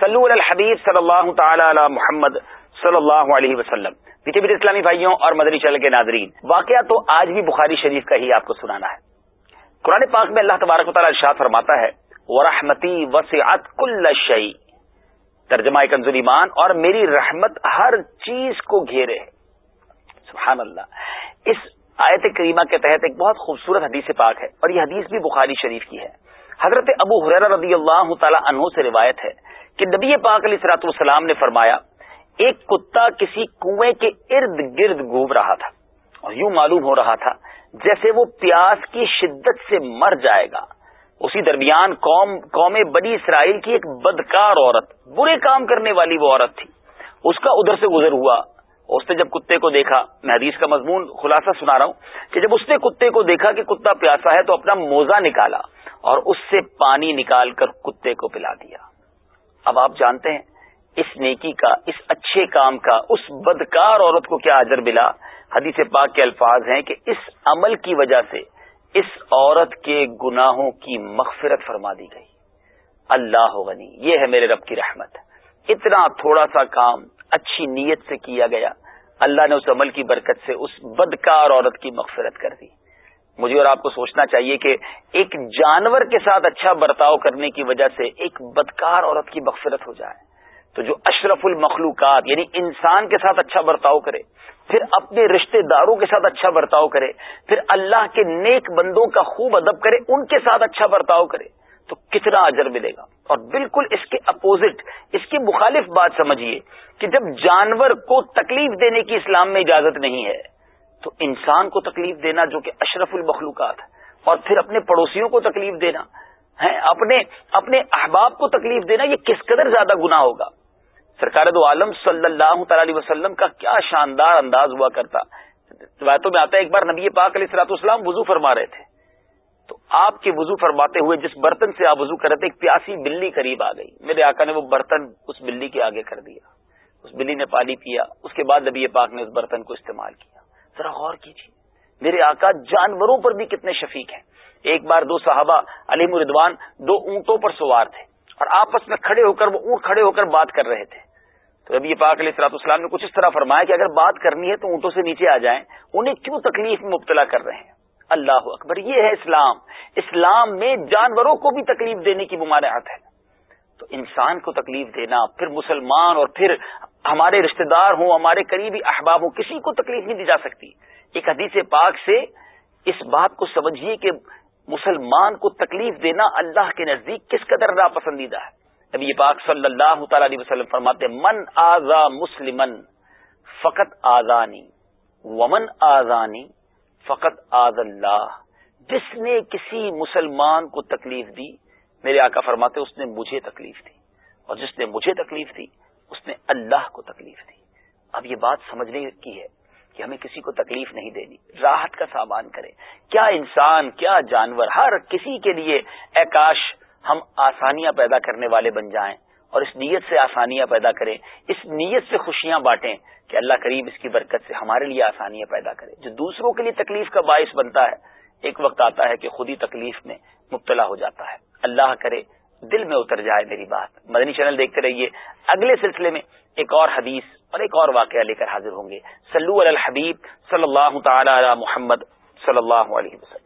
سلو الحبیب صلی اللہ تعالی علی محمد صلی اللہ علیہ وسلم۔ پیچھے پیچھے اسلامی بھائیوں اور مدنی چل کے ناظرین، واقعہ تو آج بھی بخاری شریف کا ہی آپ کو سنانا ہے۔ قرآن پاک میں اللہ تبارک و تعالیٰ ارشاد فرماتا ہے ورحمتی وسعت کل شعی ترجمہ کنزول ایمان اور میری رحمت ہر چیز کو گھیرے۔ سبحان اللہ۔ اس آیت کریمہ کے تحت ایک بہت خوبصورت حدیث پاک ہے اور یہ حدیث بھی بخاری شریف کی ہے۔ حضرت ابو حریر رضی اللہ تعالی عنہ سے روایت ہے کہ نبی پاک علیہ سرات والسلام نے فرمایا، ایک کتا کسی کنویں کے ارد گرد گھوم رہا تھا اور یوں معلوم ہو رہا تھا جیسے وہ پیاس کی شدت سے مر جائے گا۔ اسی درمیان قوم قوم بڑی اسرائیل کی ایک بدکار عورت، برے کام کرنے والی وہ عورت تھی۔ اس کا ادھر سے گزر ہوا۔ اس نے جب کتے کو دیکھا، میں حدیث کا مضمون خلاصہ سنا رہا ہوں کہ جب اس نے کتے کو دیکھا کہ کتا پیاسا ہے تو اپنا موزہ نکالا اور اس سے پانی نکال کر کتے کو پلا دیا۔ اب آپ جانتے ہیں، اس نیکی کا، اس اچھے کام کا، اس بدکار عورت کو کیا اجر ملا؟ حدیث پاک کے الفاظ ہیں کہ اس عمل کی وجہ سے اس عورت کے گناہوں کی مغفرت فرما دی گئی۔ اللہ غنی، یہ ہے میرے رب کی رحمت۔ اتنا تھوڑا سا کام اچھی نیت سے کیا گیا۔ اللہ نے اس عمل کی برکت سے اس بدکار عورت کی مغفرت کر دی۔ مجھے اور آپ کو سوچنا چاہیے کہ ایک جانور کے ساتھ اچھا برتاؤ کرنے کی وجہ سے ایک بدکار عورت کی مغفرت ہو جائے۔ تو جو اشرف المخلوقات یعنی انسان کے ساتھ اچھا برتاؤ کرے، پھر اپنے رشتہ داروں کے ساتھ اچھا برتاؤ کرے، پھر اللہ کے نیک بندوں کا خوب ادب کرے، ان کے ساتھ اچھا برتاؤ کرے۔ تو کتنا اجر ملے گا؟ اور بالکل اس کے اپوزٹ، اس کی مخالف بات سمجھیے کہ جب جانور کو تکلیف دینے کی اسلام میں اجازت نہیں ہے، تو انسان کو تکلیف دینا جو کہ اشرف المخلوقات اور پھر اپنے پڑوسیوں کو تکلیف دینا ہے اپنے اپنے احباب کو تکلیف دینا، یہ کس قدر زیادہ گنا ہوگا؟ سرکار دو عالم صلی اللہ تعالی علیہ وسلم کا کیا شاندار انداز ہوا کرتا۔ روایتوں میں آتا ہے، ایک بار نبی پاک علیہ سلاۃ اسلام وضو فرما رہے تھے۔ آپ کے وضو فرماتے ہوئے جس برتن سے آپ وضو کر رہے تھے، ایک پیاسی بلی قریب آ گئی۔ میرے آقا نے وہ برتن اس بلی کے آگے کر دیا۔ اس بلی نے پانی پیا۔ اس کے بعد نبی پاک نے اس برتن کو استعمال کیا۔ ذرا غور کیجیے۔ میرے آقا، جانوروں پر بھی کتنے شفیق ہیں۔ ایک بار دو صحابہ علی مردوان دو اونٹوں پر سوار تھے اور آپس میں کھڑے ہو کر وہ اونٹ کھڑے ہو کر بات کر رہے تھے۔ تو ابھی پاک علیہ السلاط اسلام نے کچھ اس طرح فرمایا کہ اگر بات کرنی ہے تو اونٹوں سے نیچے آ جائیں۔ انہیں کیوں تکلیف میں مبتلا کر رہے ہیں؟ اللہ اکبر، یہ ہے اسلام۔ اسلام میں جانوروں کو بھی تکلیف دینے کی ممانعت ہے۔ تو انسان کو تکلیف دینا، پھر مسلمان اور پھر ہمارے رشتہ دار ہوں، ہمارے قریبی احباب ہوں، کسی کو تکلیف نہیں دی جا سکتی۔ ایک حدیث پاک سے اس بات کو سمجھیے کہ مسلمان کو تکلیف دینا اللہ کے نزدیک کس قدر ناپسندیدہ ہے۔ ابھی پاک صلی اللہ تعالی علیہ وسلم فرماتے من آزا مسلمن فقط آزانی ومن آزانی فقط آز اللہ۔ جس نے کسی مسلمان کو تکلیف دی، میرے آقا فرماتے اس نے مجھے تکلیف دی۔ اور جس نے مجھے تکلیف دی، اس نے اللہ کو تکلیف دی۔ اب یہ بات سمجھنے کی ہے کہ ہمیں کسی کو تکلیف نہیں دینی۔ راحت کا سامان کرے کیا انسان، کیا جانور، ہر کسی کے لیے اے کاش ہم آسانیاں پیدا کرنے والے بن جائیں۔ اور اس نیت سے آسانیاں پیدا کریں، اس نیت سے خوشیاں بانٹیں کہ اللہ کریم اس کی برکت سے ہمارے لیے آسانیاں پیدا کرے جو دوسروں کے لیے تکلیف کا باعث بنتا ہے، ایک وقت آتا ہے کہ خود ہی تکلیف میں مبتلا ہو جاتا ہے۔ اللہ کرے، دل میں اتر جائے میری بات۔ مدنی چینل دیکھتے رہیے۔ اگلے سلسلے میں ایک اور حدیث اور ایک اور واقعہ لے کر حاضر ہوں گے۔ سلو الحبیب صلی اللہ تعالی علی محمد صلی اللہ علیہ وسلم۔